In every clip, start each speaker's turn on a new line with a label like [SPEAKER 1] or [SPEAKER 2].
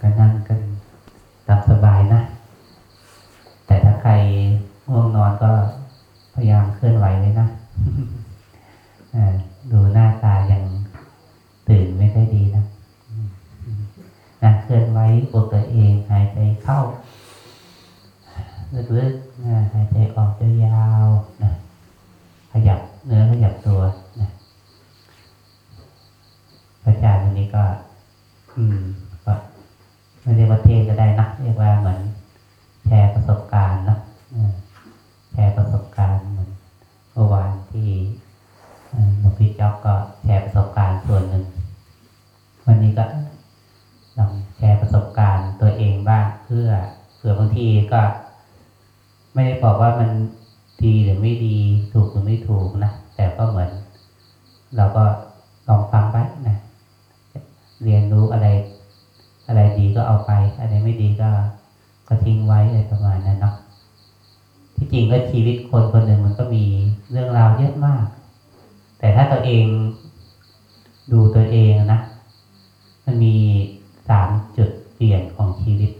[SPEAKER 1] ก็นั่งกันตามสบายนะ แต่ถ้าใครง่วงนอนก็พยายามเคลื่อนไหวเลยนะ ดูหน้าตายังตื่นไม่ได้ดีนะนะเคลื่อนไหวปลุกตัวเองหายใจเข้าลึกๆนะหายใจออกยาวๆนะขยับเนื้อขยับตัวนะพระอาจารย์วันนี้ก็ อืมก็ไม่เรียกว่าเทศก็ได้นะเรียกว่าเหมือนแชร์ประสบการณ์นะแชร์ประสบการณ์เหมือนเมื่อวานที่หลวงพี่จ๊อกก็แชร์ประสบการณ์ส่วนหนึ่ง วันนี้ก็ลองแชร์ประสบการณ์ตัวเองบ้างเพื่อเผื่อบางที ก็ ไม่ได้บอกว่ามันดีหรือไม่ดีถูกหรือไม่ถูกนะ แต่ก็เหมือน เราก็ลองฟังไปนะเรียนรู้อะไร อะไรดีก็เอาไป อะไรไม่ดีก็ก็ทิ้งไว้อะไรประมาณนั้นเนาะที่จริงก็ชีวิตคนคนหนึ่งมันก็มีเรื่องราวเยอะมาก แต่ถ้าตัวเองดูตัวเองนะ มันมีสามจุดเปลี่ยนของชีวิต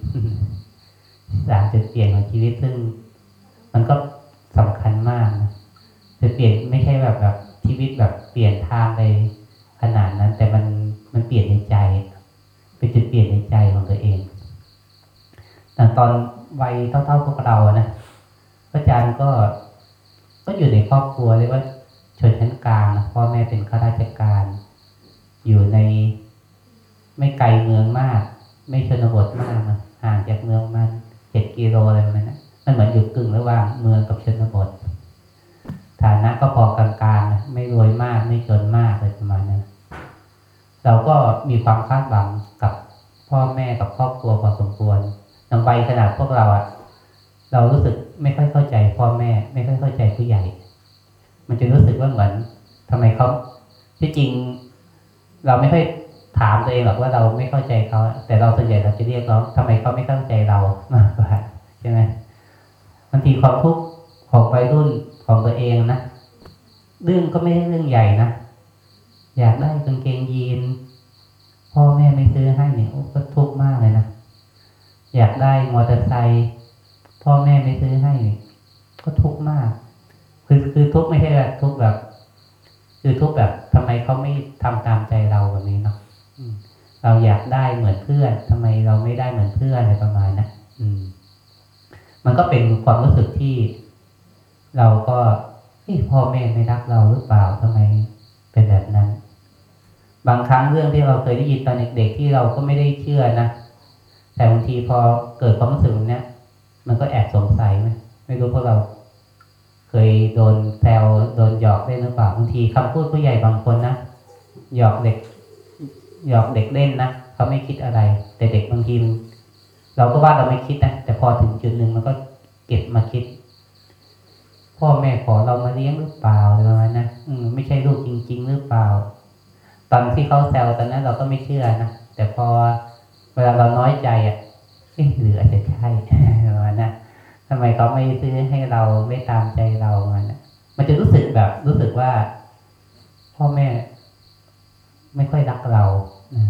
[SPEAKER 1] สามจุดเปลี่ยนของชีวิตซึ่ง มันก็สำคัญมากนะจะเปลี่ยนไม่ใช่แบบแบบชีวิตแบบเปลี่ยนทางไปขนาดนั้น แต่มันมันเปลี่ยนในใจ เป็นจุดเปลี่ยนในใจของตัวเองแต่ตอนวัยเท่าๆพวกเรานะพระอาจารย์ก็ก็อยู่ในครอบครัวเรียกว่าชนชั้นกลางนะพ่อแม่เป็นข้าราชการ อยู่ในไม่ไกลเมืองมาก ไม่ชนบทมากนะห่างจากเมืองมัน เจ็ดกิโลอะไรประมาณนั้นมันเหมือนอยู่กึ่งระหว่างเมืองกับชนบท ฐานะก็พอกลางๆไม่รวยมากไม่จนมากเลยประมาณนั้นเราก็มีความคาดหวังกับพ่อแม่กับครอบครัวพอสมควรในวัยขนาดพวกเราอะเรารู้สึกไม่ค่อยเข้าใจพ่อแม่ ไม่ค่อยเข้าใจผู้ใหญ่ มันจะรู้สึกว่าเหมือนทำไมเขาที่จริง เราไม่ค่อยถามตัวเองหรอกว่าเราไม่เข้าใจเขาแต่เราส่วนใหญ่เราจะเรียกร้องทำไมเขาไม่เข้าใจเรามากกว่าใช่ไหมบางที ความทุกข์ของวัยรุ่นของตัวเองนะเรื่องก็ไม่ใช่เรื่องใหญ่นะอยากได้กางเกงยีน พ่อแม่ไม่ซื้อให้เนี่ยก็ทุกข์มากเลยนะอยากได้มอเตอร์ไซค์พ่อแม่ไม่ซื้อให้เนี่ยก็ทุกข์มาก คือคือทุกข์ไม่ใช่แบบทุกข์แบบ คือทุกข์แบบทำไมเขาไม่ทำตามใจเราแบบนี้เนาะเราอยากได้เหมือนเพื่อนทำไมเราไม่ได้เหมือนเพื่อนอะไรประมาณนะอืม มันก็เป็นความรู้สึกที่ เราก็พ่อแม่ไม่รักเราหรือเปล่าทำไมเป็นแบบนั้น บางครั้งเรื่องที่เราเคยได้ยินตอนเด็กๆที่เราก็ไม่ได้เชื่อนะแต่บางทีพอเกิดความรู้สึกเนี้ยมันก็แอบสงสัยไหมไม่รู้พวกเรา เคยโดนแซวโดนหยอกได้หรือเปล่าบางทีคำพูดผู้ใหญ่บางคนนะหยอกเด็กหยอกเด็กเล่นนะเขาไม่คิดอะไร แต่เด็กบางที เราก็ว่าเราไม่คิดนะแต่พอถึงจุดหนึ่งมันก็เก็บมาคิด พ่อแม่ขอเรามาเลี้ยงหรือเปล่าอะไรประมาณนะอืมไม่ใช่ลูกจริง ๆ หรือเปล่า ตอนที่เขาแซวตอนนั้นเราก็ไม่เชื่อนะแต่พอเวลาเราน้อยใจอะหรืออาจจะใช่ประมาณนะทำไมเขาไม่ซื้อให้เราไม่ตามใจเรามันมันจะรู้สึกแบบ รู้สึกว่า พ่อแม่ ไม่ค่อยรักเรานะ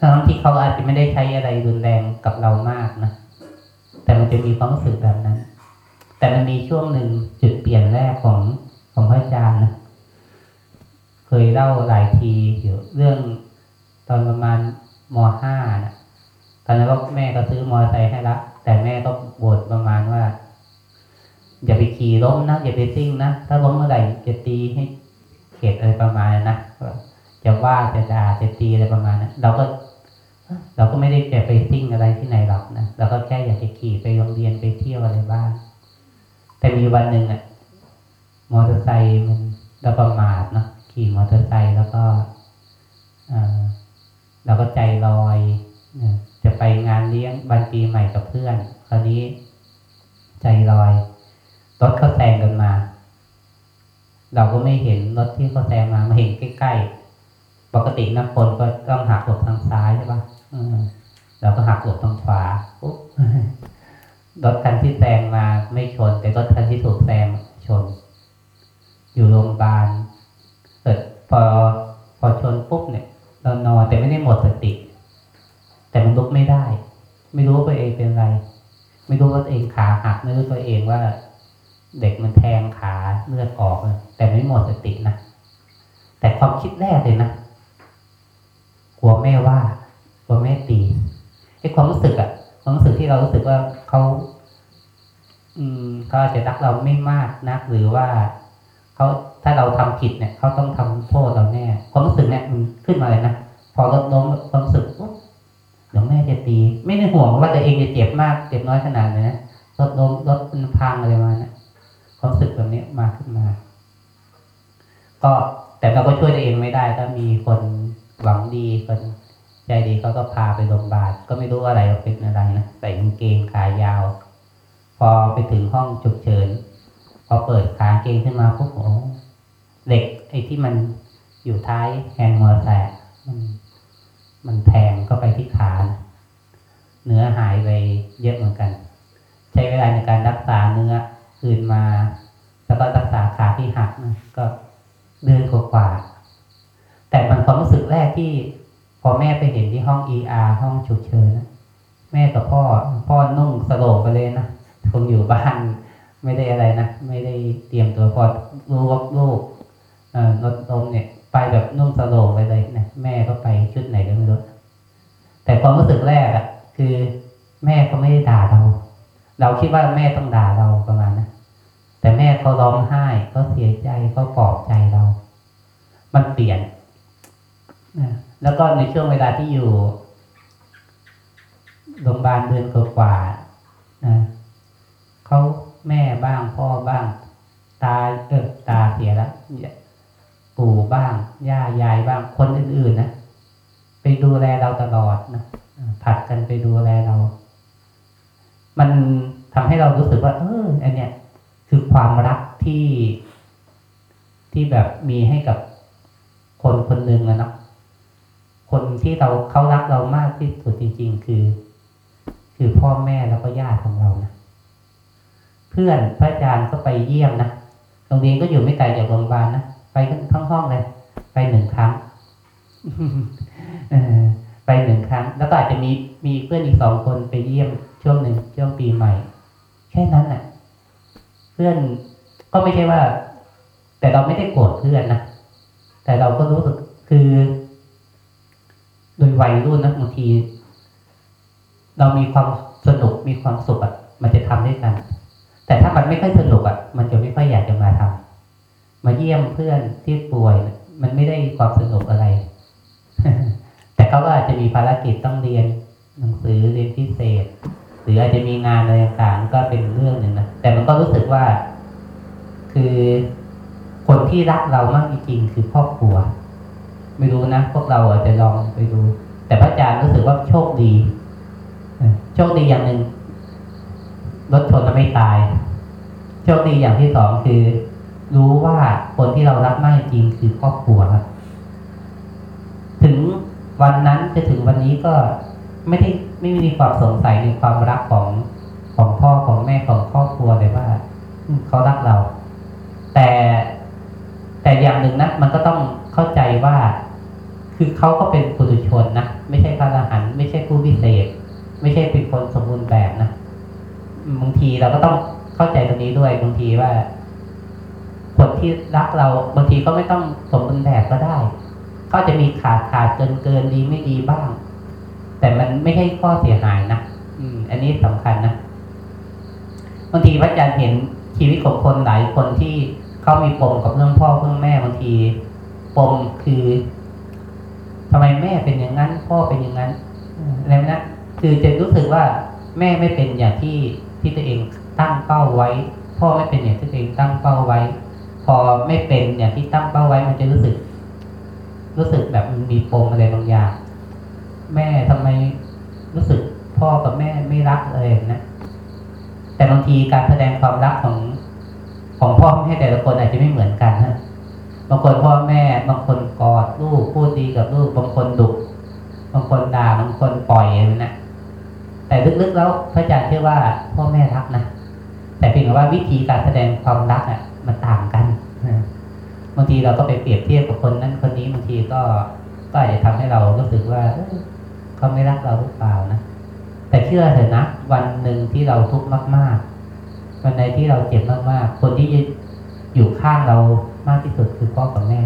[SPEAKER 1] ทั้งที่เขาอาจจะไม่ได้ใช้อะไรรุนแรงกับเรามากนะ แต่มันจะมีความรู้สึกแบบนั้น แต่มันมีช่วงหนึ่งจุดเปลี่ยนแรกของของพระอาจารย์นะเคยเล่าหลายทีเกี่ยวเรื่องตอนประมาณมห้านะตอนนั้นก็แม่ก็ซื้อมอเตอร์ไซค์ให้ละแต่แม่ก็บ่นประมาณว่า อย่าไปขี่ล้มนะอย่าไปซิ่งนะถ้าล้มเมื่อไหร่จะตีให้เข็ดอะไรประมาณนั้นนะจะว่าจะด่าจะตีอะไรประมาณนั้นเราก็ เราก็ไม่ได้จะไปซิ่งอะไรที่ไหนหรอกนะเราก็แค่อยากจะขี่ไปโรงเรียนไปเที่ยวอะไรบ้าง แต่มีวันหนึ่งอะมอเตอร์ไซค์มันเราประมาทเนาะขี่มอเตอร์ไซค์แล้วก็เราก็ใจลอยจะไปงานเลี้ยงบันปีใหม่กับเพื่อน คราวนี้ใจลอยรถเขาแซงกันมา เราก็ไม่เห็นรถที่เขาแซงมามาเห็นใกล้ๆปกตินักคนก็ต้องหักหลบทางซ้ายใช่ปะ เราก็หักหลบทางขวาปุ๊บรถคันที่แซงมาไม่ชน แต่รถคันที่ถูกแซงชน อยู่โรงพยาบาลเกิดพอพอชนปุ๊บเนี่ยเรานอนแต่ไม่ได้หมดสติ แต่มันลุกไม่ได้ ไม่รู้ว่าตัวเองเป็นไร ไม่รู้ว่าตัวเองขาหักไม่รู้ตัวเองว่า เด็กมันแทงขาเลือดออกแต่ไม่หมดสตินะแต่ความคิดแรกเลยนะกลัวแม่ว่า กลัวแม่ตีไอ้ความรู้สึกอะความรู้สึกที่เรารู้สึกว่าเขา อืมเขาอาจจะรักเราไม่มากนัก หรือว่าเขาถ้าเราทำผิดเนี่ยเขาต้องทำโทษเราแน่ ความรู้สึกเนี่ยมันขึ้นมาเลยนะพอลดล้มความรู้สึกเดี๋ยวแม่จะตี ไม่ได้ห่วงว่าตัวเองจะเจ็บมากเจ็บน้อยขนาดไหนนะรถล้มรถมันพังอะไรมาเนะความรู้สึกแบบนี้มาขึ้นมา ก็แต่เราก็ช่วยตัวเองไม่ได้ถ้ามีคนหวังดีคน ใจดีเขาก็พาไปโรงพยาบาลก็ไม่รู้อะไรเป็นอะไรนะใส่กางเกงขายาว พอไปถึงห้องฉุกเฉิน พอเปิดขากางเกงขึ้นมาปุ๊บโอ้เหล็กไอ้ที่มันอยู่ท้ายแฮนด์มอเตอร์ไซค์มันมันแทงเข้าไปที่ขาเนื้อหายไปเยอะเหมือนกัน ใช้เวลาในการรักษาเนื้อคืนมา แล้วก็รักษาขาที่หักนะก็เดือนกว่าแต่มันความรู้สึกแรกที่ อแม่ไปเห็นที่ห้อง ER ห้องฉุกเฉินนะแม่กับพ่อพ่อนุ่งสโลงไปเลยนะคงอยู่บ้านไม่ได้อะไรนะไม่ได้เตรียมตัวพอรู้ว่าลูกเอ่อรถลมเนี่ย ไปแบบนุ่งสโลงไปเลยนะแม่ก็ไปชุดไหนก็ไม่รู้แต่ความรู้สึกแรกอะคือ แม่ก็ไม่ได้ด่าเรา เราคิดว่าแม่ต้องด่าเราประมาณนะแต่แม่เขาร้องไห้เขาเสียใจเขาปลอบใจเรา มันเปลี่ยนนะ แล้วก็ในช่วงเวลาที่อยู่โรงพยาบาลเดือนกว่าๆนะเขาแม่บ้างพ่อบ้าง ตาเออตาเสียแล้วปู่บ้างย่ายายบ้างคนอื่นๆนะไปดูแลเราตลอดนะผัดกันไปดูแลเรา มันทำให้เรารู้สึกว่า เอออันเนี้ยคือความรักที่ที่แบบมีให้กับคนคนหนึ่งอะเนาะ คนที่เราเขารักเรามากที่สุดจริง ๆ คือ คือพ่อแม่แล้วก็ญาติของเรานะเพื่อนพระอาจารย์ก็ไปเยี่ยมนะโรงเรียนก็อยู่ไม่ไกลจากโรงพยาบาลนะไปทั้งห้องเลย ไปหนึ่งครั้งไปหนึ่งครั้ง แล้วก็อาจจะมีมีเพื่อนอีกสองคนไปเยี่ยมช่วงหนึ่งช่วงปีใหม่ แค่นั้นน่ะเพื่อนก็ไม่ใช่ว่า แต่เราไม่ได้โกรธเพื่อนนะแต่เราก็รู้สึกคือ โดยวัยรุ่นนะบางที เรามีความสนุกมีความสุขอะ มันจะทำด้วยกัน แต่ถ้ามันไม่ค่อยสนุกอะ มันจะไม่ค่อยอยากจะมาทำมาเยี่ยมเพื่อนที่ป่วย มันไม่ได้ความสนุกอะไร แต่เขาก็อาจจะมีภารกิจต้องเรียนหนังสือเรียนพิเศษ หรืออาจจะมีงานอะไรต่างๆก็เป็นเรื่องหนึ่งนะแต่มันก็รู้สึกว่า คือคนที่รักเรามากจริงๆคือครอบครัว ไม่รู้นะพวกเราอาจจะลองไปดู แต่พระอาจารย์รู้สึกว่าโชคดีโชคดีอย่างหนึ่งรถชนแล้วไม่ตาย โชคดีอย่างที่สองคือ รู้ว่าคนที่เรารักมากจริงคือครอบครัวครับถึงวันนั้นจะถึงวันนี้ก็ไม่ได้ไม่มีความสงสัยในความรักของของพ่อของแม่ของครอบครัวเลยว่าเขารักเรา แต่แต่อย่างหนึ่งนะมันก็ต้อง คือเขาก็เป็นปุถุชนนะไม่ใช่พระอรหันต์ไม่ใช่ผู้พิเศษ ไม่ใช่เป็นคนสมบูรณ์แบบนะบางทีเราก็ต้องเข้าใจตรงนี้ด้วยบางทีว่าคนที่รักเราบางทีก็ไม่ต้องสมบูรณ์แบบก็ได้ ก็จะมีขาดขาดเกินเกินดีไม่ดีบ้าง แต่มันไม่ใช่ข้อเสียหายนะอืม อันนี้สำคัญนะบางทีพระอาจารย์เห็นชีวิตของคนหลายคนที่เขามีปมกับเรื่องพ่อเรื่องแม่บางที ปมคือ ทำไมแม่เป็นอย่างนั้น พ่อเป็นอย่างนั้นอะไรนะคือจะรู้สึกว่าแม่ไม่เป็นอย่างที่ที่ตัวเองตั้งเป้าไว้ พ่อไม่เป็นอย่างที่ตัวเองตั้งเป้าไว้ พอไม่เป็นอย่างที่ตั้งเป้าไว้ มันจะรู้สึก รู้สึกแบบมีปมอะไรบางอย่างแม่ทำไมรู้สึกพ่อกับแม่ไม่รักเลยนะแต่บางทีการแสดงความรักของของพ่อแม่แต่ละคนอาจจะไม่เหมือนกันนะ บางคนพ่อแม่บางคนกอดลูกพูดดีกับลูกบางคนดุบางคนด่าบางคนปล่อยอะไรนะแต่ลึกๆแล้วพระอาจารย์เชื่อว่าพ่อแม่รักนะแต่เพียงแต่ว่าวิธีการแสดงความรักอะ มันต่างกันบางทีเราก็ไปเปรียบเทียบกับคนนั้นคนนี้บางทีก็ก็อาจจะทำให้เรารู้สึกว่าเขาไม่รักเราหรือเปล่านะแต่เชื่อเถอะนะวันหนึ่งที่เราทุกข์มาก ๆ วันใดที่เราเจ็บมากๆ คนที่อยู่ข้างเรา มากที่สุดคือพ่อกับแม่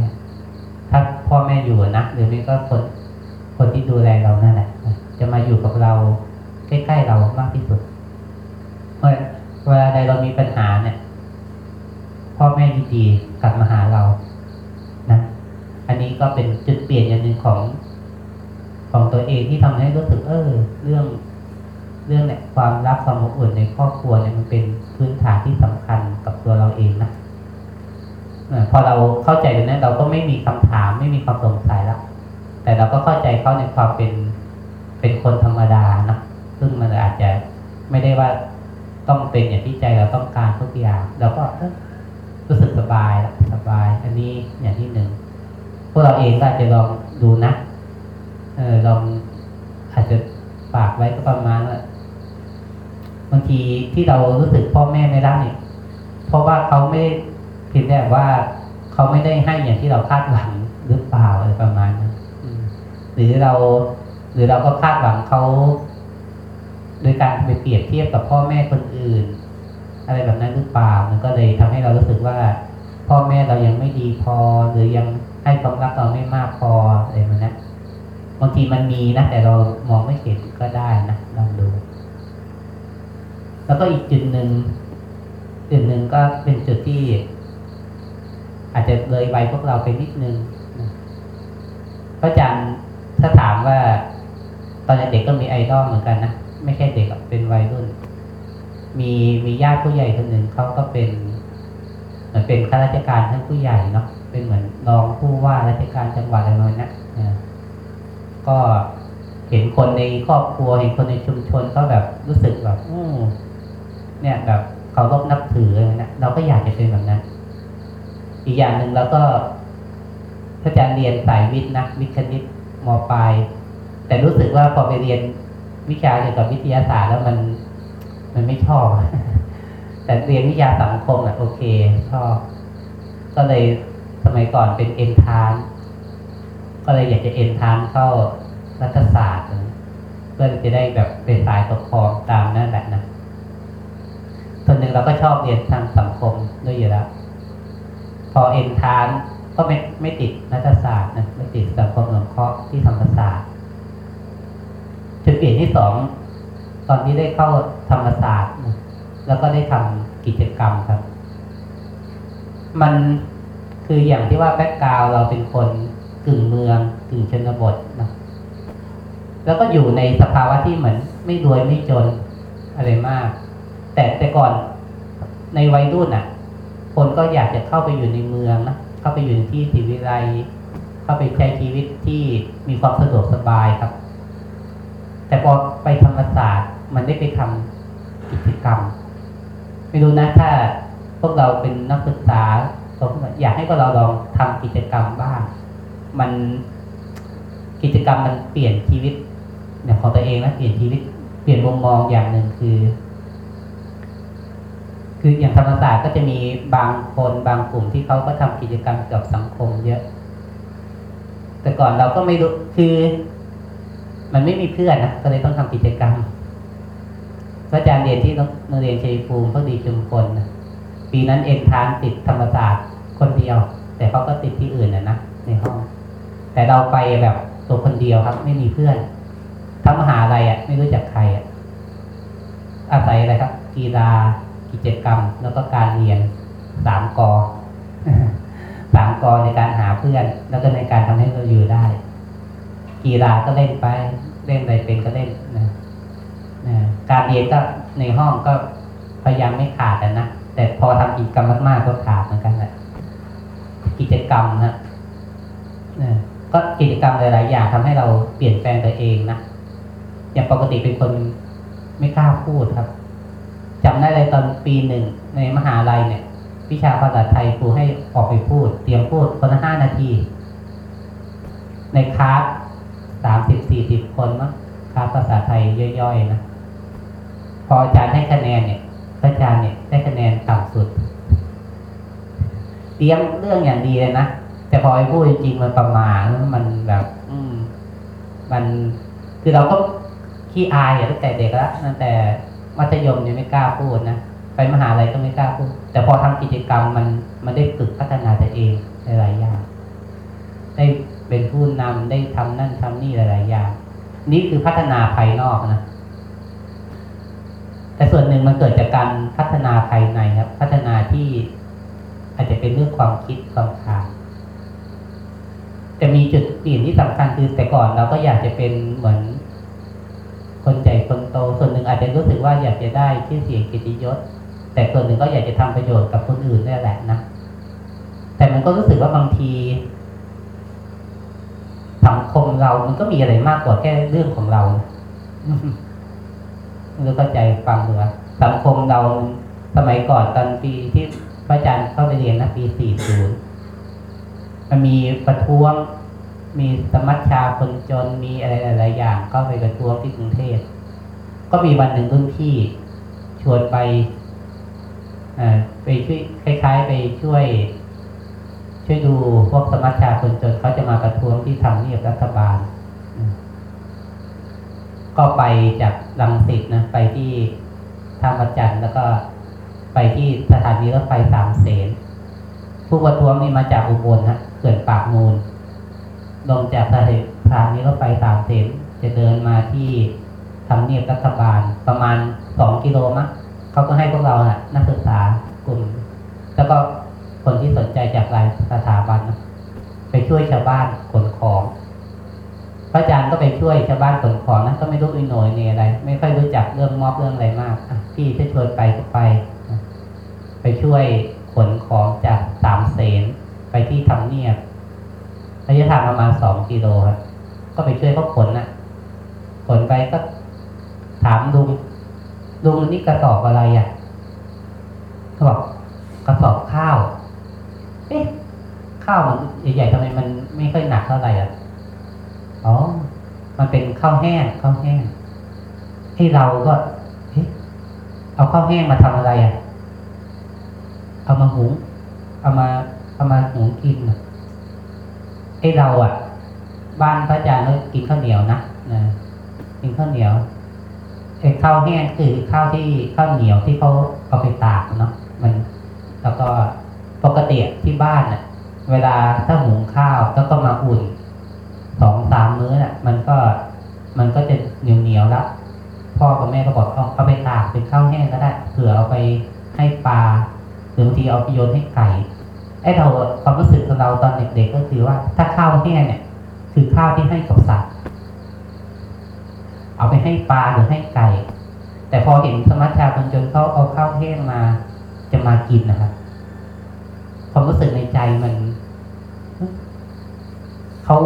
[SPEAKER 1] ถ้าพ่อแม่อยู่นะหรือไม่ก็คนคนที่ดูแลเรานั่นแหละจะมาอยู่กับเราใกล้ๆเรามากที่สุดเมื่อเวลาใดเรามีปัญหาเนี่ย พ่อแม่ดีๆกลับมาหาเรานะอันนี้ก็เป็นจุดเปลี่ยนอย่างหนึ่งของของตัวเองที่ทำให้รู้สึกเออเรื่องเรื่องเนี่ยความรักความอบอุ่นในครอบครัวเนี่ยมันเป็นพื้นฐานที่สำคัญกับตัวเราเองนะ พอเราเข้าใจตรงนั้นเราก็ไม่มีคำถามไม่มีความสงสัยแล้ว แต่เราก็เข้าใจเขาในความเป็นเป็นคนธรรมดานะซึ่งมันอาจจะไม่ได้ว่าต้องเป็นอย่างที่ใจเราต้องการทุกอย่างเราก็รู้สึกสบายละสบาย อันนี้อย่างที่หนึ่งพวกเราเองก็อาจจะลองดูนะเออลองอาจจะฝากไว้ก็ประมาณว่าบางทีที่เรารู้สึกพ่อแม่ไม่รักเนี่ยเพราะว่าเขาไม่ได้ เพียงแต่ว่าเขาไม่ได้ให้อย่างที่เราคาดหวังหรือเปล่าอะไรประมาณนั้นอืมหรือเรา หรือเราก็คาดหวังเขาโดยการไปเปรียบเทียบกับพ่อแม่คนอื่น อะไรแบบนั้นหรือเปล่ามันก็เลยทำให้เรารู้สึกว่า พ่อแม่เรายังไม่ดีพอ หรือยังให้ความรักเราไม่มากพออะไรแบบนั้นบางทีมันมีนะแต่เรามองไม่เห็นก็ได้นะลองดู แล้วก็อีกจุดหนึ่งจุดหนึ่งก็เป็นจุดที่ อาจจะเลยวัยพวกเราไปนิดนึงพระอาจารย์ถ้าถามว่า ตอนเด็กก็มีไอดอลเหมือนกันนะไม่ใช่เด็กเป็นวัยรุ่น มีมีญาติผู้ใหญ่คนหนึ่งเขาก็เป็นเหมือนเป็นข้าราชการท่านผู้ใหญ่เนาะเป็นเหมือนรองผู้ว่าราชการจังหวัดอะไรประมาณนี้นะก็เห็นคนในครอบครัวเห็นคนในชุมชนก็แบบรู้สึกแบบ อืเนี่ยแบบเคารพนับถืออะไรนะเราก็อยากจะเป็นแบบนั้น อีกอย่างหนึ่งเราก็พระอาจารย์เรียนสายวิทย์นะวิทย์คณิตมปลาย แต่รู้สึกว่าพอไปเรียนวิชาเกี่ยวกับวิทยาศาสตร์แล้วมันมันไม่ชอบ แต่เรียนวิทยาสังคมอะโอเค ชอบ ก็เลยสมัยก่อนเป็นเอ็นทานก็เลยอยากจะเอ็นทานเข้ารัฐศาสตร์เพื่อจะได้แบบเป็นสายปกครองตามนั่นแหละนะส่วนหนึ่งเราก็ชอบเรียนทางสังคมด้วยอยู่แล้ว พอเอ็นทานก็ไม่ไม่ติดรัฐศาสตร์นะไม่ติดสังคมสงเคราะห์ที่ธรรมศาสตร์จุดเปลี่ยนที่สองตอนที่ได้เข้าธรรมศาสตร์นะแล้วก็ได้ทำกิจกรรมครับ มันคืออย่างที่ว่าแบ็กกราวเราเป็นคนกึ่งเมืองกึ่งชนบทนะแล้วก็อยู่ในสภาวะที่เหมือน ไม่รวยไม่จนอะไรมาก แต่แต่ก่อนในวัยรุ่นอะ คนก็อยากจะเข้าไปอยู่ในเมืองนะเข้าไปอยู่ในที่สิวิไลเข้าไปใช้ชีวิตที่มีความสะดวกสบายครับ แต่พอไปธรรมศาสตร์มันได้ไปทำกิจกรรม ไม่รู้นะถ้าพวกเราเป็นนักศึกษาผมอยากให้พวกเราลองทำกิจกรรมบ้าง มันกิจกรรมมันเปลี่ยนชีวิตเนี่ยของตัวเองนะเปลี่ยนชีวิตเปลี่ยนมุมมองอย่างหนึ่งคือ คืออย่างธรรมศาสตร์ก็จะมีบางคนบางกลุ่มที่เขาก็ทำกิจกรรมเกี่ยวกับสังคมเยอะ แต่ก่อนเราก็ไม่รู้คือ มันไม่มีเพื่อนนะก็เลยต้องทำกิจกรรมพระอาจารย์เรียนที่โรงเรียนชัยภูมิพอดีจุมพลนปีนั้นเอ็นทานติดธรรมศาสตร์คนเดียว แต่เขาก็ติดที่อื่นนะนะในห้อง แต่เราไปแบบตัวคนเดียวครับ ไม่มีเพื่อนทั้งมหาลัยอะ ไม่รู้จักใครอะอาศัยอะไรครับ กีฬา กิจกรรมแล้วก็การเรียนสามกอสามกอในการหาเพื่อน แล้วก็ในการทำให้เราอยู่ได้ กีฬาก็เล่นไปเล่นอะไรเป็นก็เล่นนะนะการเรียนก็ในห้องก็พยายามไม่ขาดนะแต่พอทำกิจกรรมมากๆก็ขาดเหมือนกันแหละกิจกรรมนะนะก็กิจกรรมหลายๆอย่างทำให้เราเปลี่ยนแปลงตัวเองนะอย่างปกติเป็นคนไม่กล้าพูดครับ จำได้เลยตอนปีหนึ่งในมหาลัยเนี่ย วิชาภาษาไทยครูให้ออกไปพูด เตรียมพูดคนละห้านาที ในคลาสสามสิบสี่สิบคนมั้งคลาสภาษาไทยย่อยๆนะพออาจารย์ให้คะแนนเนี่ยอาจารย์เนี่ยได้คะแนนต่ำสุด เตรียมเรื่องอย่างดีเลยนะแต่พอไปพูดจริงมันประมาณมันแบบ อืม มันคือเราก็ขี้อายอะตั้งแต่เด็กแล้วตั้งแต่ มัธยมยังไม่กล้าพูดนะไปมหาลัยก็ไม่กล้าพูด แต่พอทำกิจกรรมมันมันได้ฝึกพัฒนาตัวเองหลายๆอย่าง ได้เป็นผู้นำได้ทำนั่นทำนี่หลายๆอย่าง นี่คือพัฒนาภายนอกนะแต่ส่วนหนึ่งมันเกิดจากการพัฒนาภายในครับ พัฒนาที่อาจจะเป็นเรื่องความคิดความทางจะมีจุดเปลี่ยนที่สำคัญคือแต่ก่อนเราก็อยากจะเป็นเหมือน คนใหญ่คนโต ส่วนหนึ่งอาจจะรู้สึกว่าอยากจะได้ชื่อเสียงกียรติยศ แต่ส่วนหนึ่งก็อยากจะทำประโยชน์กับคนอื่นนี่แหละนะ แต่มันก็รู้สึกว่าบางที สังคมเรามันก็มีอะไรมากกว่าแค่เรื่องของเราไม่รู้เข้าใจฟังดูว่าสังคมเราสมัยก่อนตอนปีที่พระอาจารย์เข้าไปเรียนนะปี 40 มันมีประท้วง มีสมัชชาคนจนมีอะไรหลายอย่าง ก็ไปประท้วงที่กรุงเทพก็มีวันหนึ่งรุ่นพี่ชวนไปอ่าไปช่วยคล้าย ๆ ไปช่วย ช่วยดูพวกสมัชชาคนจนเขาจะมาประท้วงที่ทำเนียบรัฐบาล ก็ไปจากลังสิตนะไปที่ท่าประจันทร์แล้วก็ไปที่สถานีรถไฟสามเสนผู้ประท้วงนี่มาจากอุบลนะเขื่อนปากมูล ลงจากสถานีรถไฟสามเสนจะเดินมาที่ทำเนียบรัฐบาลประมาณสองกิโลมั้งเขาก็ให้พวกเรานะนักศึกษากลุ่ม แล้วก็คนที่สนใจจากหลายสถาบันไปช่วยชาวบ้านขนของ พระอาจารย์ก็ไปช่วยชาวบ้านขนของนะก็ไม่รู้อินโหนยเนี่ยอะไร ไม่ค่อยรู้จักเรื่องมอบเรื่องอะไรมากพี่ถ้าชวนไปก็ไป ไปช่วยขนของจากสามเสนไปที่ทำเนียบ ระยะทางประมาณสองกิโลครับ ก็ไปช่วยเขาขนนะขนไปก็ถามลุงลุงนี่กระสอบอะไรอะเขาบอกกระสอบข้าว เอ๊ะ ข้าวมันใหญ่ๆทำไมมันไม่ค่อยหนักเท่าไหร่อะ อ๋อ มันเป็นข้าวแห้งข้าวแห้งให้เราก็เฮ้ยเอาข้าวแห้งมาทำอะไรอะ เอามาหุง เอามาเอามาหุงกินน่ะ ให้เราอะ บ้านพระอาจารย์ก็กินข้าวเหนียวนะนะกินข้าวเหนียวไอ้ข้าวแห้งคือข้าวที่ข้าวเหนียวที่เขาเอาไปตากเนาะมันแล้วก็ปกติที่บ้านน่ะ เวลาถ้าหุงข้าวแล้วก็มาอุ่นสองสามมื้อน่ะ มันก็มันก็จะเหนียวเหนียวๆแล้วพ่อกับแม่ก็บอกเอาเอาไปตากเป็นข้าวแห้งก็ได้เผื่อเอาไปให้ปลาหรือบางทีเอาไปโยนให้ไก่ ไอ้เราความรู้สึกของเราตอนเด็กๆก็คือว่า ถ้าข้าวแห้งเนี่ย คือข้าวที่ให้กับสัตว์เอาไปให้ปลาหรือให้ไก่ แต่พอเห็นสมัชชาคนจนเขาเอาข้าวแห้งมาจะมากินนะครับความรู้สึกในใจมันเขา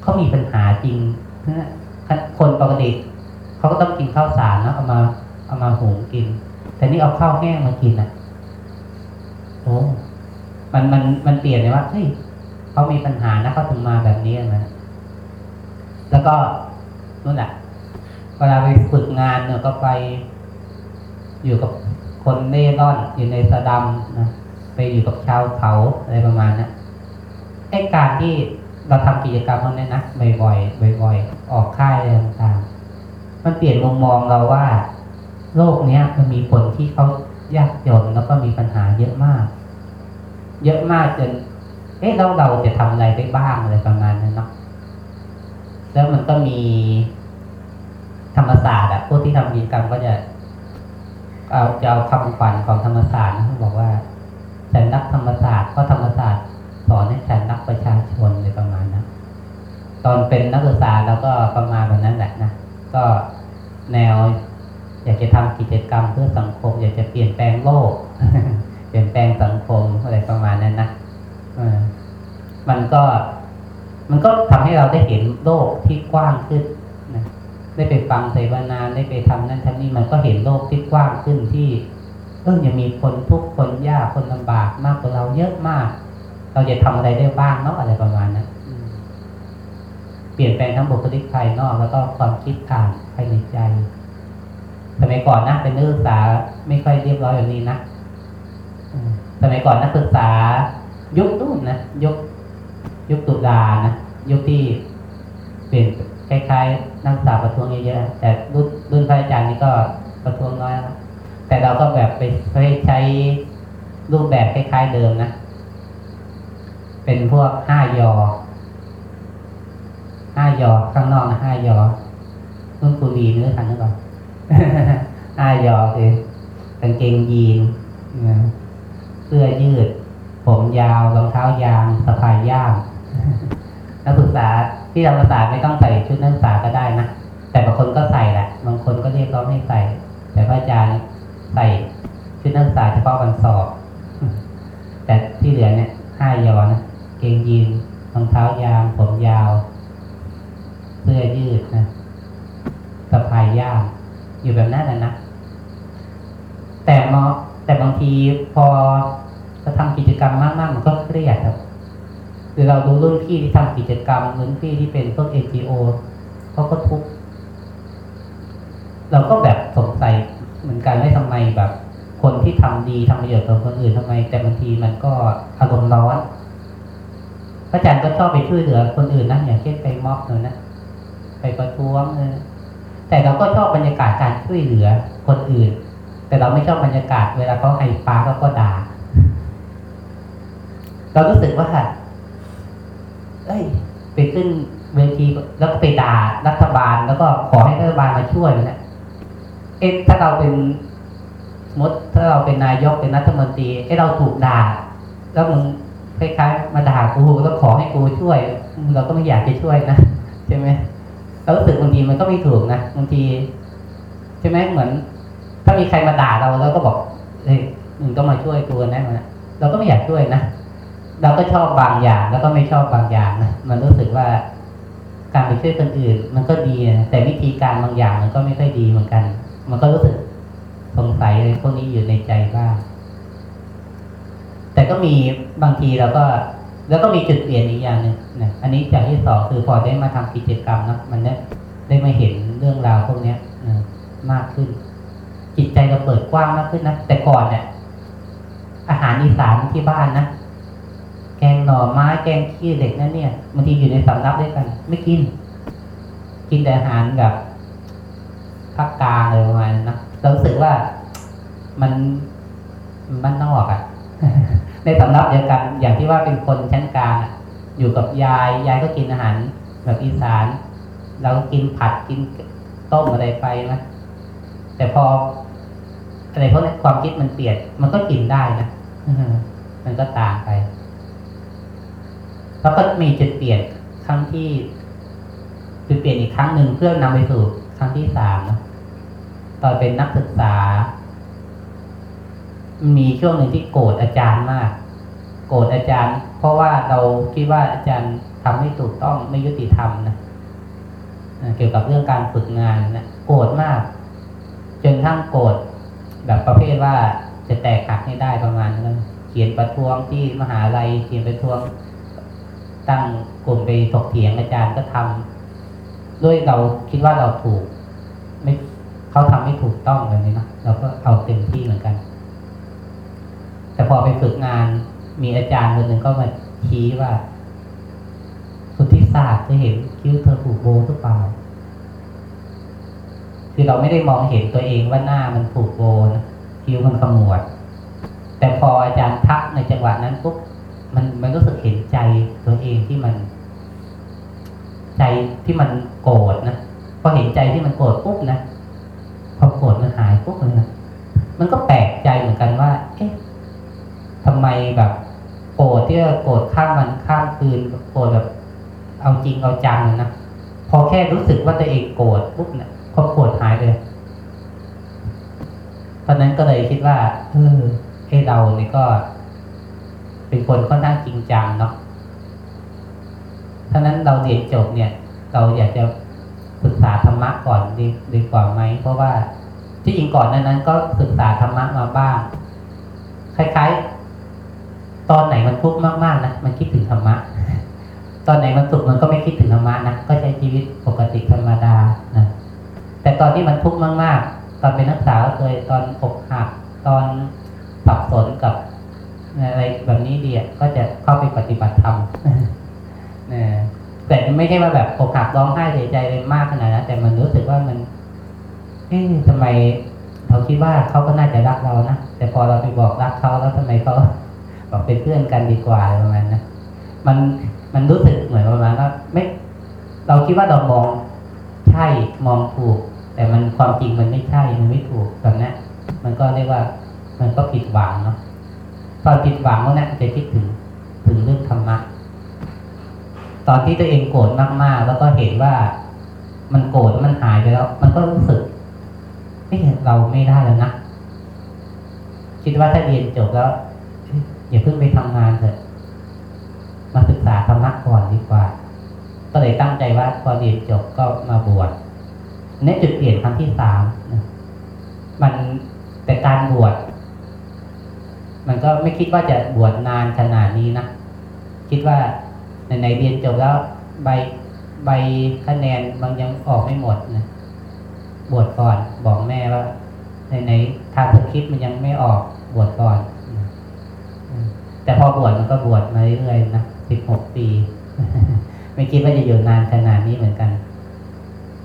[SPEAKER 1] เขามีปัญหาจริงนะคนปกติเขาก็ต้องกินข้าวสารนะเอามาเอามาหุงกิน แต่นี่เอาข้าวแห้งมากินอะ มันมันมันเปลี่ยนเลยว่าเฮ้ยเขามีปัญหานะเขาถึงมาแบบนี้นะแล้วก็นู่นแหละเวลาไปฝึกงานเนี่ยก็ไปอยู่กับคนเล่ร่อนอยู่ในสะดำนะไปอยู่กับชาวเขาอะไรประมาณนะั้นไอ้การที่เราทำกิจกรรมพวกนี้นะบ่อยๆบ่อยๆออกค่ายอะไรต่างๆมันเปลี่ยนมุมมองเราว่า โลกเนี้ยมันมีคนที่เขายากจนแล้วก็มีปัญหาเยอะมาก เยอะมากจน เอ๊ะเราเราจะทำอะไรได้บ้างอะไรประมาณนั้นเนาะแล้วมันก็มีธรรมศาสตร์อะพวกที่ทำกิจกรรมก็จะเอาจะเอาคำขวัญของธรรมศาสตร์นะบอกว่าฉันนักธรรมศาสตร์เพราะธรรมศาสตร์สอนให้ฉันนักประชาชนเลยประมาณนะตอนเป็นนักศึกษาเราก็ประมาณแบบนั้นแหละนะก็แนว อยากจะทำกิจกรรมเพื่อสังคม อยากจะเปลี่ยนแปลงโลก เปลี่ยนแปลงสังคมอะไรประมาณนั้นนะมันก็ มันก็ทำให้เราได้เห็นโลกที่กว้างขึ้นนะได้ไปฟังเสวนาได้ไปทำนั่นทำนี่มันก็เห็นโลกที่กว้างขึ้นที่เออยังมีคนทุกคนยากคนลำบากมากกว่าเราเยอะมาก เราจะทำอะไรได้บ้างเนาะอะไรประมาณนั้นเปลี่ยนแปลงทั้งบุคลิกภายนอก แล้วก็ความคิดอ่านภายในใจสมัยก่อนนะเป็นนักศึกษาไม่ค่อยเรียบร้อยแบบนี้นะ สมัยก่อนนักศึกษา ยุคนู่นนะยุคยุคตุลานะยุคที่เป็นคล้ายๆ นักศึกษาประท้วงเยอะๆแต่รุ่นรุ่นพระอาจารย์นี่ก็ประท้วงน้อยนะแต่เราก็แบบไปใช้รูปแบบคล้ายๆเดิมนะ เป็นพวกห้ายอห้ายอข้างนอกนะห้ายอรุ่นปุรีนึกทันหรือเปล่าห้ายอคือกางเกงยีนนะ สื้อยืด ผมยาวรองเท้ายางสะพายย่ามนักศึกษาที่ธรรมศาสตร์ไม่ต้องใส่ชุดนักศึกษาก็ได้นะแต่บางคนก็ใส่แหละบางคนก็เรียกร้องให้ใส่ แต่พระอาจารย์ใส่ชุดนักศึกษาเฉพาะวันสอบ แต่ที่เหลือเนี่ยห้ายอนะเกงยีนรองเท้ายางผมยาว เสื้อยืดนะสะพายย่ามอยู่แบบนั้นนะนะ แต่บางทีพอจะทำกิจกรรมมากๆมันก็เครียดครับหรือเราดูรุ่นพี่ที่ทำกิจกรรมรุ่นพี่ที่เป็นพวก NGO เขาก็ทุกข์เราก็แบบสงสัยเหมือนกันว่าทำไมแบบ คนที่ทำดีทำประโยชน์กับคนอื่นทำไม แต่บางทีมันก็อารมณ์ร้อนพระอาจารย์ก็ชอบไปช่วยเหลือคนอื่นนะอย่างเช่นไปม็อบเลยนะไปประท้วงเลยแต่เราก็ชอบบรรยากาศการช่วยเหลือคนอื่น แต่เราไม่ชอบบรรยากาศ เวลาเขาให้ปลาเขาก็ด่า เรารู้สึกว่าเอ้ยไปขึ้นเวทีแล้วก็ไปด่ารัฐบาล แล้วก็ขอให้รัฐบาลมาช่วยนะเอ๊ะถ้าเราเป็นมมติถ้าเราเป็นนายกเป็นรัฐมนตรีเอ๊ะเราถูกด่า แล้วมึงคล้ายๆมาด่ากูแล้วขอให้กูช่วย เราก็ไม่อยากจะช่วยนะใช่ไหมเรารู้สึกบางทีมันก็ไม่ถูกนะบางทีใช่ไหมเหมือน ถ้ามีใครมาด่าเราเราก็บอกเฮ้ยมึงก็มาช่วยกูนะมันเราก็ไม่อยากช่วยนะเราก็ชอบบางอย่างแล้วก็ไม่ชอบบางอย่างนะมันรู้สึกว่าการไปช่วยคนอื่น มันก็ดีนะแต่วิธีการบางอย่างมันก็ไม่ค่อยดีเหมือนกัน มันก็รู้สึกสงสัยอะไรพวกนี้อยู่ในใจบ้างแต่ก็มีบางทีเราก็ แล้วก็มีจุดเปลี่ยนอีกอย่างหนึ่งนะอันนี้จากที่สองคือพอได้มาทำกิจกรรมนะมันได้ได้มาเห็นเรื่องราวพวกเนี้ยนะมากขึ้น จิตใจเราเปิดกว้างมากขึ้นนะแต่ก่อนเนี่ยอาหารอีสานที่บ้านนะแกงหน่อไม้แกงขี้เหล็กนั่นเนี่ยบางทีอยู่ในสำรับด้วยกัน ไม่กิน กินแต่อาหารแบบภาคกลางอะไรประมาณนั้นนะเรารู้สึกว่ามันมันนอกอะ่ะ ในสำรับเดียวกัน อย่างที่ว่าเป็นคนชั้นกลางอะอยู่กับยายยายก็กินอาหารแบบอีสานเราก็กินผัดกินต้มอะไรไปนะแต่พอ อะไรเพวกนี้ความคิดมันเปลี่ยน มันก็กินได้นะมันก็ตาไป แล้วก็มีจุดเปลี่ยนครั้งที่จุดเปลี่ยนอีกครั้งหนึ่งเพื่อนำไปสู่ครั้งที่สามนะตอนเป็นนักศึกษา มีช่วงหนึ่งที่โกรธอาจารย์มาก โกรธอาจารย์ เพราะว่าเราคิดว่าอาจารย์ทำไม่ถูกต้องไม่ยุติธรรมนะเกี่ยวกับเรื่องการฝึกงานนะโกรธมาก จนทั้งโกรธ แบบประเภทว่าจะแตกหักให้ได้ประมาณนั้นเขียนประท้วงที่มหาลัยเขียนประท้วง ตั้งกลุ่มไปถกเถียงอาจารย์ก็ทำด้วยเราคิดว่าเราถูก ไม่เขาทำไม่ถูกต้องแบบนี้นะเราก็เอาเต็มที่เหมือนกัน แต่พอไปฝึกงานมีอาจารย์คนหนึ่งก็มาชี้ว่า สุทธิศาสตร์จะเห็นคิ้วเธอผูกโบหรือเปล่า คือเราไม่ได้มองเห็นตัวเองว่าหน้ามันผูกโบนคิ้วมันขมวด แต่พออาจารย์ทักในจังหวะนั้นปุ๊บมันมันรู้สึกเห็นใจตัวเองที่มัน ใจที่มันโกรธนะพอเห็นใจที่มันโกรธปุ๊บนะพอโกรธมันหายปุ๊บเลยนะมันก็แปลกใจเหมือนกันว่า เอ๊ะทำไมแบบโกรธที่โกรธข้ามวันข้ามคืนโกรธแบบ เอาจริงเอาจังนะพอแค่รู้สึกว่าตัวเองโกรธปุ๊บเนี่ย ความโกรธหายเลยตอนนั้นก็เลยคิดว่าเออให้เราเนี่ยก็ เป็นคนค่อนข้างจริงจังเนาะถ้านั้นเราเรียนจบเนี่ย เราอยากจะศึกษาธรรมะก่อนดีดีกว่าไหม เพราะว่าที่จริงก่อนนั้นนั้นก็ศึกษาธรรมะมาบ้าง คล้ายๆ ตอนไหนมันทุกข์มากๆนะมันคิดถึงธรรมะ ตอนไหนมันสุขมันก็ไม่คิดถึงธรรมะนะก็ใช้ชีวิตปกติธรรมดานะ ตอนที่มันทุกข์มากๆ ตอนเป็นนักศึกษาก็เคยตอนอกหักตอนสับสนกับอะไรแบบนี้เดีอะก็จะเข้าไปปฏิบัติธรรมนะแต่ไม่ใช่ว่าแบบอกหักร้องไห้เสียใจเลยมากขนาดนั้นแต่มันรู้สึกว่ามันเอ๊ะทำไมเราคิดว่าเขาก็น่าจะรักเรานะแต่พอเราไปบอกรักเขาแล้วทำไมเขาบอกเป็นเพื่อนกันดีกว่าอะไรประมาณนั้นนะมันมันรู้สึกเหมือนประมาณว่าไม่ เราคิดว่าเรามองใช่มองถูก แต่มันความจริงมันไม่ใช่มันไม่ถูกแบบนั้นมันก็เรียกว่ามันก็ผิดหวังเนาะตอนผิดหวังแล้วเนี่ยจะคิดถึงถึงเรื่องธรรมะตอนที่ตัวเองโกรธมากๆ แล้วก็เห็นว่ามันโกรธมันหายไปแล้ว มันก็รู้สึกเอ๊ะเราไม่ได้แล้วนะคิดว่าถ้าเรียนจบแล้วอย่าเพิ่งไปทำงานเถอะมาศึกษาธรรมะก่อนดีกว่า ก็เลยตั้งใจว่าพอเรียนจบก็มาบวช อันนี่จุดเปลี่ยนครั้งที่สามมันแต่การบวช มันก็ไม่คิดว่าจะบวชนานขนาดนี้นะ คิดว่าในๆเรียนจบแล้วใบใบคะแนนบางยังออกไม่หมดนะบวชก่อนบอกแม่ว่าในๆทางสคริปมันยังไม่ออกบวชก่อน แต่พอบวชมันก็บวชมาเรื่อยๆนะสิบหกปี ไม่คิดว่าจะอยู่นานขนาดนี้เหมือนกัน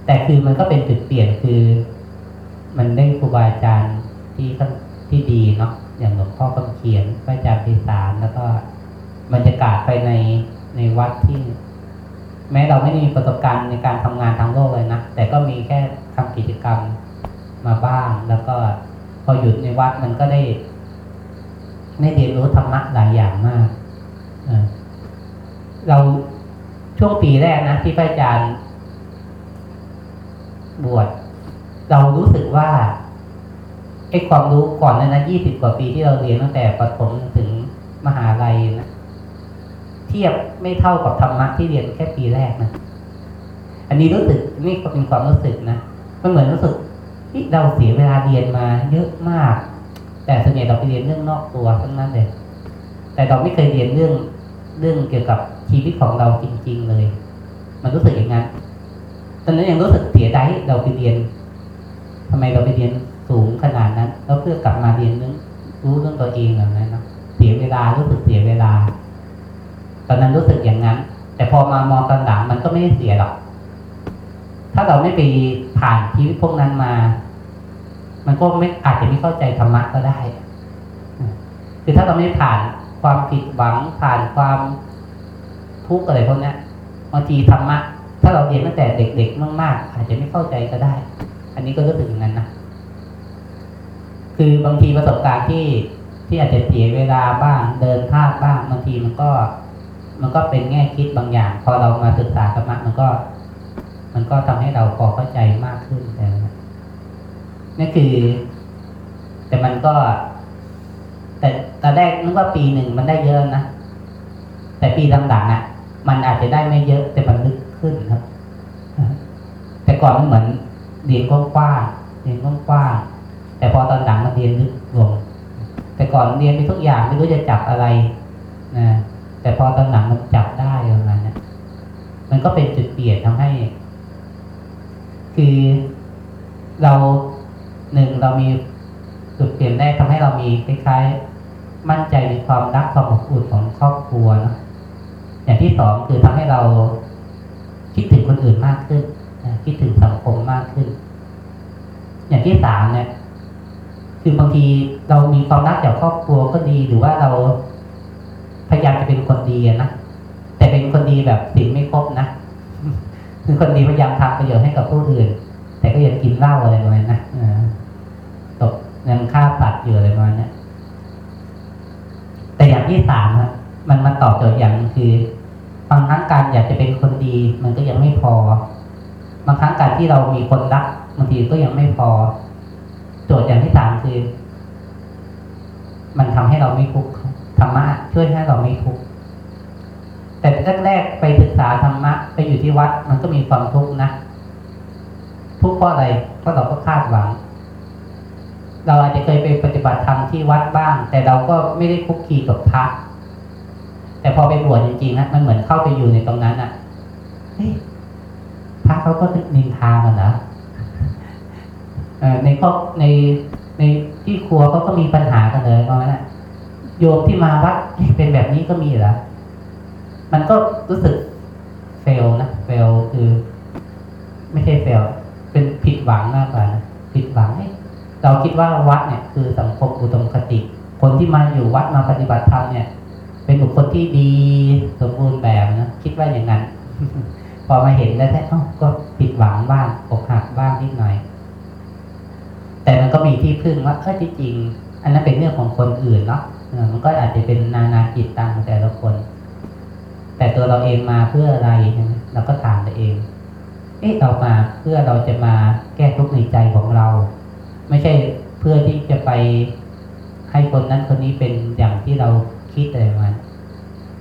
[SPEAKER 1] แต่คือมันก็เป็นจุดเปลี่ยนคือ มันได้ครูบาอาจารย์ที่ที่ดีเนาะอย่างหลวงพ่อคำเขียนพระอาจารย์พิสารแล้วก็บรรยากาศไปในในวัดที่ แม้เราไม่ได้มีประสบการณ์ในการทำงานทางโลกเลยนะแต่ก็มีแค่ทำกิจกรรมมาบ้าง แล้วก็พอหยุดในวัดมันก็ได้ได้เรียนรู้ธรรมะหลายอย่างมากเออเราช่วงปีแรกนะที่พระอาจารย์ บวชเรารู้สึกว่าไอ้ความรู้ก่อนนั้นนะยี่สิบกว่าปีที่เราเรียนตั้งแต่ประถมถึงมหาลัยนะเทียบไม่เท่ากับธรรมะที่เรียนแค่ปีแรกนะอันนี้รู้สึกนี่ก็เป็นความรู้สึกนะมันเหมือนรู้สึกที่เราเสียเวลาเรียนมาเยอะมาก แต่ส่วนใหญ่เราไปเรียนเรื่องนอกตัวทั้งนั้นเลย แต่เราไม่เคยเรียนเรื่องเรื่องเกี่ยวกับชีวิตของเราจริง ๆ เลย มันรู้สึกอย่างนั้น ตอนนั้นยังรู้สึกเสียดายเราไปเรียนทำไมเราไปเรียนสูงขนาดนั้น แล้วเพื่อกลับมาเรียนเรื่องรู้เรื่องตัวเองแบบนั้นเนาะเสียเวลารู้สึกเสียเวลา ตอนนั้นรู้สึกอย่างนั้น แต่พอมามองตอนหลังมันก็ไม่ได้เสียหรอก ถ้าเราไม่ไปผ่านชีวิตพวกนั้นมา มันก็ไม่อาจจะไม่เข้าใจธรรมะก็ได้คือถ้าเราไม่ผ่านความผิดหวังผ่านความทุกข์อะไรพวกนี้บางทีธรรมะ ถ้าเราเรียนตั้งแต่เด็กๆมากๆ อาจจะไม่เข้าใจก็ได้ อันนี้ก็รู้สึกอย่างนั้นนะคือบางทีประสบการณ์ที่ที่อาจจะเสียเวลาบ้าง เดินพลาดบ้างบางทีมันก็ มันก็เป็นแง่คิดบางอย่าง พอเรามาศึกษาธรรมะมันก็ มันก็ทำให้เราพอเข้าใจมากขึ้นแต่นี่คือ แต่มันก็ แต่ตอนแรกนึกว่าปีหนึ่งมันได้เยอะนะแต่ปีหลังๆอะ มันอาจจะได้ไม่เยอะแต่มันลึก ขึ้นครับ แต่ก่อนมันเหมือนเรียนกว้างๆเรียนกว้างๆแต่พอตอนหลังมันเรียนลึกลง แต่ก่อนเรียนไปทุกอย่างไม่รู้จะจับอะไรนะแต่พอตอนหลังมันจับได้ประมาณนี้มันก็เป็นจุดเปลี่ยนทำให้ คือเราหนึ่งเรามีจุดเปลี่ยนแรกทำให้เรามีคล้ายๆ มั่นใจในความรักความอบอุ่นของครอบครัวนะอย่างที่สองคือทำให้เรา คิดถึงคนอื่นมากขึ้นคิดถึงสังคมมากขึ้น อย่างที่สามเนี่ยคือบางทีเรามีความรักจากครอบครัวก็ดีหรือว่าเราพยายามจะเป็นคนดีนะแต่เป็นคนดีแบบสิ่งไม่ครบนะคือคนดีพยายามทำประโยชน์ให้กับผู้อื่น แต่ก็ยังกินเหล้าอะไรประมาณนั้นนะตกยังฆ่าสัตว์อยู่อะไรประมาณนี้แต่อย่างที่สามอะมันมาตอบโจทย์อย่างคือ บางครั้งการอยากจะเป็นคนดี มันก็ยังไม่พอ บางครั้งการที่เรามีคนรักบางทีก็ยังไม่พอ โจทย์อย่างที่สามคือ มันทำให้เราไม่ทุกข์ธรรมะช่วยให้เราไม่ทุกข์แต่แรกๆไปศึกษาธรรมะไปอยู่ที่วัด มันก็มีความทุกข์นะทุกข์เพราะอะไรเพราะเราก็คาดหวัง เราอาจจะเคยไปปฏิบัติธรรมที่วัดบ้าง แต่เราก็ไม่ได้คุกคีกับพระ แต่พอไปบวชจริงๆนะมันเหมือนเข้าไปอยู่ในตรงนั้นอะเฮ้ยพระเขาก็นินทามันนะเอ่อในครอบในในที่ครัวเขาก็มีปัญหากันเลยประมาณนั้นโยมที่มาวัดเป็นแบบนี้ก็มีเหรอมันก็รู้สึกเฟลนะเฟลคือ ไม่ใช่เฟลเป็นผิดหวังมากกว่านะผิดหวังเอ๊ะเราคิดว่าวัดเนี่ย คือสังคมอุดมคติ คนที่มาอยู่วัดมาปฏิบัติธรรมเนี่ย เป็นบุคคลที่ดีสมบูรณ์แบบนะคิดว่าอย่างนั้น พอมาเห็นแล้วแท้อ้าก็ผิดหวังบ้างอกหักบ้างนิดหน่อย แต่มันก็มีที่พึ่งว่าเออที่จริง อันนั้นเป็นเรื่องของคนอื่นเนาะมันก็อาจจะเป็นนานาจิตตังแต่ละคน แต่ตัวเราเองมาเพื่ออะไรเราก็ถามตัวเอง เอ๊ะเรามาเพื่อเราจะมาแก้ทุกข์ในใจของเรา ไม่ใช่เพื่อที่จะไปให้คนนั้นคนนี้เป็นอย่างที่เรา คิดอะไรมัน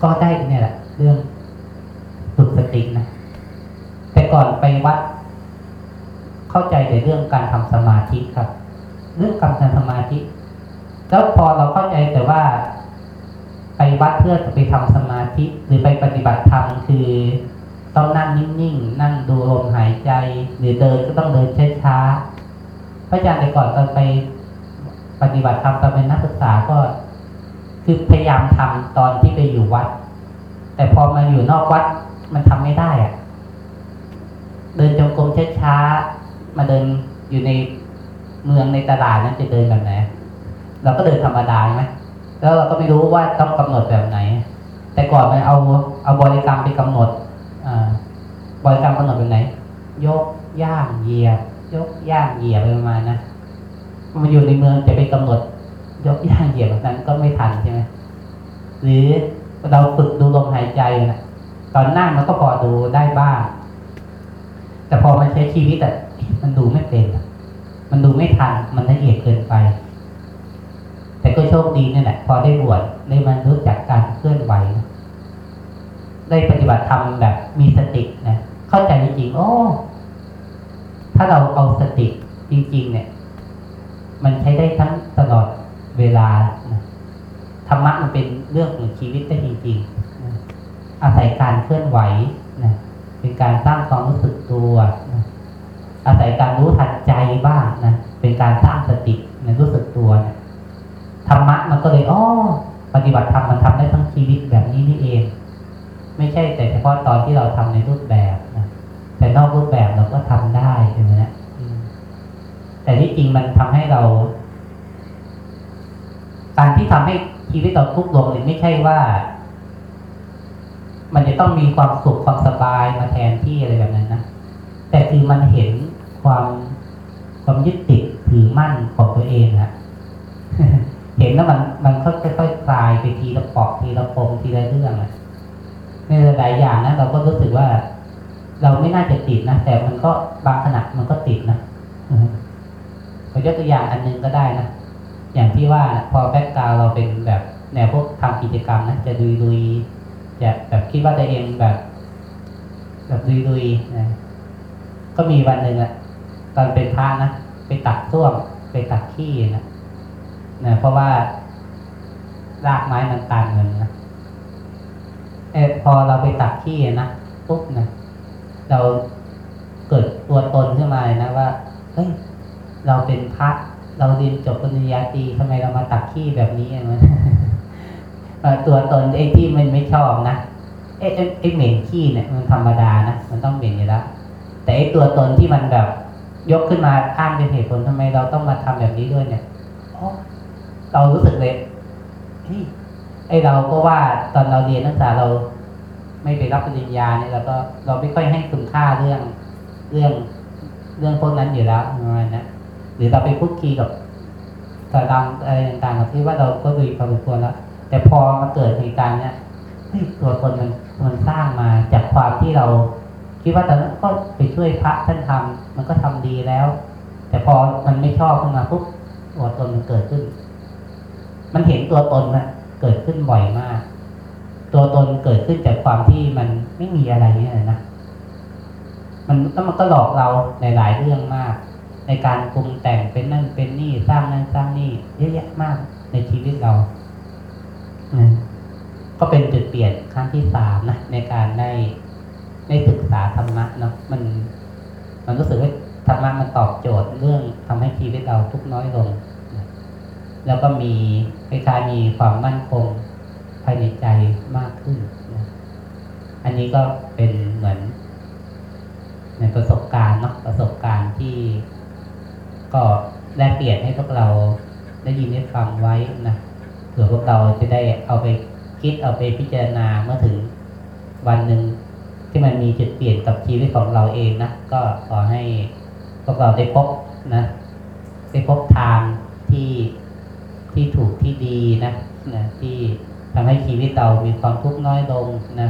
[SPEAKER 1] ก็ได้เนี่ยแหละ เรื่องฝึกสตินะแต่ก่อนไปวัด เข้าใจแต่เรื่องการทำสมาธิครับ เรื่องการทำสมาธิ แล้วพอเราเข้าใจแต่ว่า ไปวัดเพื่อจะไปทำสมาธิ หรือไปปฏิบัติธรรมคือต้องนั่งนิ่งๆ นั่งดูลมหายใจ หรือเดินก็ต้องเดินช้าๆพระอาจารย์แต่ก่อนตอนไปปฏิบัติธรรมตอนเป็นนักศึกษาก็ คือพยายามทำตอนที่ไปอยู่วัด แต่พอมาอยู่นอกวัดมันทำไม่ได้อะเดินจงกรมช้าๆมาเดินอยู่ในเมืองในตลาดนั้นจะเดินแบบไหนเราก็เดินธรรมดาใช่ไหมแล้วเราก็ไม่รู้ว่าต้องกำหนดแบบไหน แต่ก่อนมันเอาเอาบริกรรมไปกำหนดอบริกรรมกำหนดแบบไหน ยกย่างเหยียบยกย่างเหยียบไประมาณนะมันอยู่ในเมืองจะไปกำหนด ยกย่างเหยียบแบบนั้นก็ไม่ทันใช่ไหมหรือเราฝึกดูลมหายใจนะตอนนั่งมันก็พอดูได้บ้าง แต่พอมันใช้ชีวิตอ่มันดูไม่เป็น มันดูไม่ทัน มันละเอียดเกินไป แต่ก็โชคดีนี่แหละพอได้บวชได้มารู้จักการเคลื่อนไหว ได้ปฏิบัติธรรมแบบมีสตินะเข้าใจจริงๆโอ้ถ้าเราเอาสติจริง ๆ เนี่ย มันใช้ได้ทั้งตลอด เวลาธรรมะมันเป็นเรื่องของชีวิตได้จริงๆอาศัยการเคลื่อนไหวนะเป็นการสร้างความรู้สึกตัวนะอาศัยการรู้ทันใจบ้างนะเป็นการสร้างสตินะรู้สึกตัวนะธรรมะมันก็เลยอ๋อปฏิบัติธรรมมันทำได้ทั้งชีวิตแบบนี้นี่เอง ไม่ใช่แต่เฉพาะตอนที่เราทำในรูปแบบนะแต่นอกรูปแบบเราก็ทำได้ใช่ไหมนะแต่ที่จริงมันทำให้เรา การที่ทำให้ชีวิตเราทุกข์ลงเนี่ยไม่ใช่ว่า มันจะต้องมีความสุขความสบายมาแทนที่อะไรแบบนั้นนะแต่คือมันเห็นความความยึดติดถือมั่นของตัวเองนะเห็นแล้วมันมันค่อยๆคลายไปทีละปอกทีละปมทีละเรื่องอะในหลายๆอย่างนะเราก็รู้สึกว่า เราไม่น่าจะติดนะแต่มันก็บางขณะมันก็ติดนะอืมผมยกตัวอย่างอันหนึงก็ได้นะ อย่างที่ว่าพอแบ็กกราวเราเป็นแบบแนวพวกทำกิจกรรมนะจะดุยดุยจะแบบคิดว่าตัวเองแบบ แบบดุยดุยนะก็มีวันหนึ่งอะตอนเป็นพระนะไปตักส้วมไปตักขี้นะนะเพราะว่ารากไม้มันตันเงินนะเออพอเราไปตักขี้นะปุ๊บนะเราเกิดตัวตนขึ้นมาเลยนะว่าเฮ้ยเราเป็นพระ เราเรียนจบปริญญาตรีทำไมเรามาตักขี้แบบนี้อะมันตัวตนไอ้ที่มันไม่ชอบนะไอ้ไอ้เหม็นขี้เนี่ย มันธรรมดานะมันต้องเหม็นอยู่แล้วแต่ไอ้ตัวตนที่มันแบบ ยกขึ้นมาอ้างเป็นเหตุผลทำไมเราต้องมาทำแบบนี้ด้วยเนี่ยเรารู้สึกเลยเฮ้ยไอ้เราก็ว่าตอนเราเรียนนักศึกษาเราไม่ไปรับปริญญาเนี่ยเราก็เราไม่ค่อยให้คุณค่าเรื่องเรื่องเรื่องพวกนั้นอยู่แล้วประมาณนะ หรือเราไปพูดคีกับสารามอะไรต่างๆกับที่ว่าเราก็ดูพอสมควรแล้ว แต่พอมาเกิดเหตุการณ์เนี้ยตัวตนมันมันสร้างมาจากความที่เรา คิดว่าตอนนั้นก็ไปช่วยพระท่านทำมันก็ทำดีแล้ว แต่พอมันไม่ชอบขึ้นมาปุ๊บตัวตนมันเกิดขึ้น มันเห็นตัวตนนะเกิดขึ้นบ่อยมาก ตัวตนเกิดขึ้นจากความที่มันไม่มีอะไรเนี่ยนะมันแล้วมันก็หลอกเราในหลายเรื่องมาก ในการปรุงแต่งเป็นนั่นเป็นนี่สร้างนั่นสร้างนี่เยอะแยะมากในชีวิตเราก็เป็นจุดเปลี่ยนครั้งที่สามนะในการได้ได้ศึกษาธรรมะเนาะมัน มันรู้สึกว่าธรรมะมันตอบโจทย์เรื่องทำให้ชีวิตเราทุกน้อยลงนะแล้วก็มีคล้ายๆมีความมั่นคงภายในใจมากขึ้นนะอันนี้ก็เป็นเหมือนในประสบการณ์เนาะประสบการณ์ที่ ก็แลกเปลี่ยนให้พวกเราได้ยินได้ฟังไว้นะเผื่อพวกเราจะได้เอาไปคิดเอาไปพิจารณาเมื่อถึงวันหนึ่งที่มันมีจุดเปลี่ยนกับชีวิตของเราเองนะก็ขอให้พวกเราได้พบนะได้พบทางที่ที่ถูกที่ดีนะนะที่ทำให้ชีวิตเรามีความทุกข์น้อยลงนะ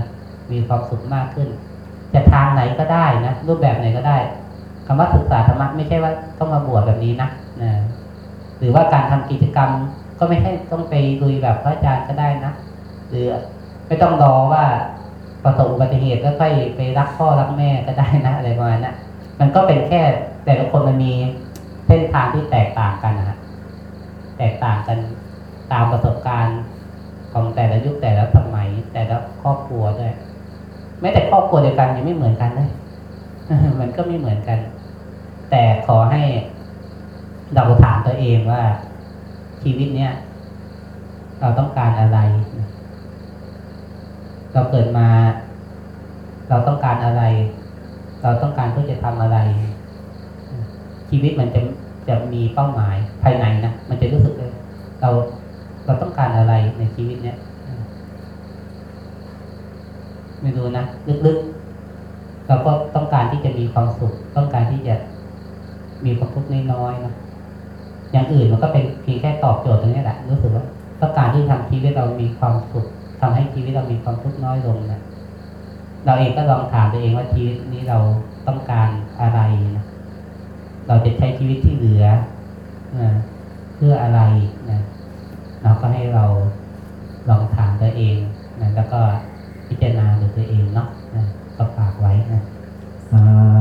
[SPEAKER 1] มีความสุขมากขึ้น จะทางไหนก็ได้นะรูปแบบไหนก็ได้ คำว่าศึกษาธรรมะไม่ใช่ว่าต้องมาบวชแบบนี้นะนะหรือว่าการทำกิจกรรมก็ไม่ใช่ต้องไปลุยแบบพระอาจารย์ก็ได้นะหรือไม่ต้องรอว่าประสบอุบัติเหตุแล้วค่อยไปรักพ่อรักแม่ก็ได้นะอะไรประมาณนั้นมันก็เป็นแค่แต่ละคนมันมีเส้นทางที่แตกต่างกันนะฮะแตกต่างกันตามประสบการณ์ของแต่ละยุคแต่ละสมัยแต่ละครอบครัวด้วยแม้แต่ครอบครัวเดียวกันยังไม่เหมือนกันเลย มันก็ไม่เหมือนกัน แต่ขอให้เราถามตัวเองว่า ชีวิตเนี้ยเราต้องการอะไร เราเกิดมา เราต้องการอะไร เราต้องการเพื่อจะทำอะไร ชีวิตมันจะจะมีเป้าหมายภายในนะมันจะรู้สึกเลยเราเราต้องการอะไรในชีวิตเนี้ยไม่รู้นะลึกๆเราก็ มีความสุขต้องการที่จะมีความทุกข์น้อยๆนะอย่างอื่นมันก็เป็นเพียงแค่ตอบโจทย์ตรงนี้แหละรู้สึกว่าต้องการที่ทำชีวิตเรามีความสุขทำให้ชีวิตเรามีความทุกข์น้อยลงนะเราเองก็ลองถามตัวเองว่าชีวิตนี้เราต้องการอะไรนะเราจะใช้ชีวิตที่เหลือนะเพื่ออะไรนะเราก็ให้เราลองถามตัวเองนะแล้วก็พิจารณาดูตัวเองเนาะนะก็ฝากไว้นะ
[SPEAKER 2] สา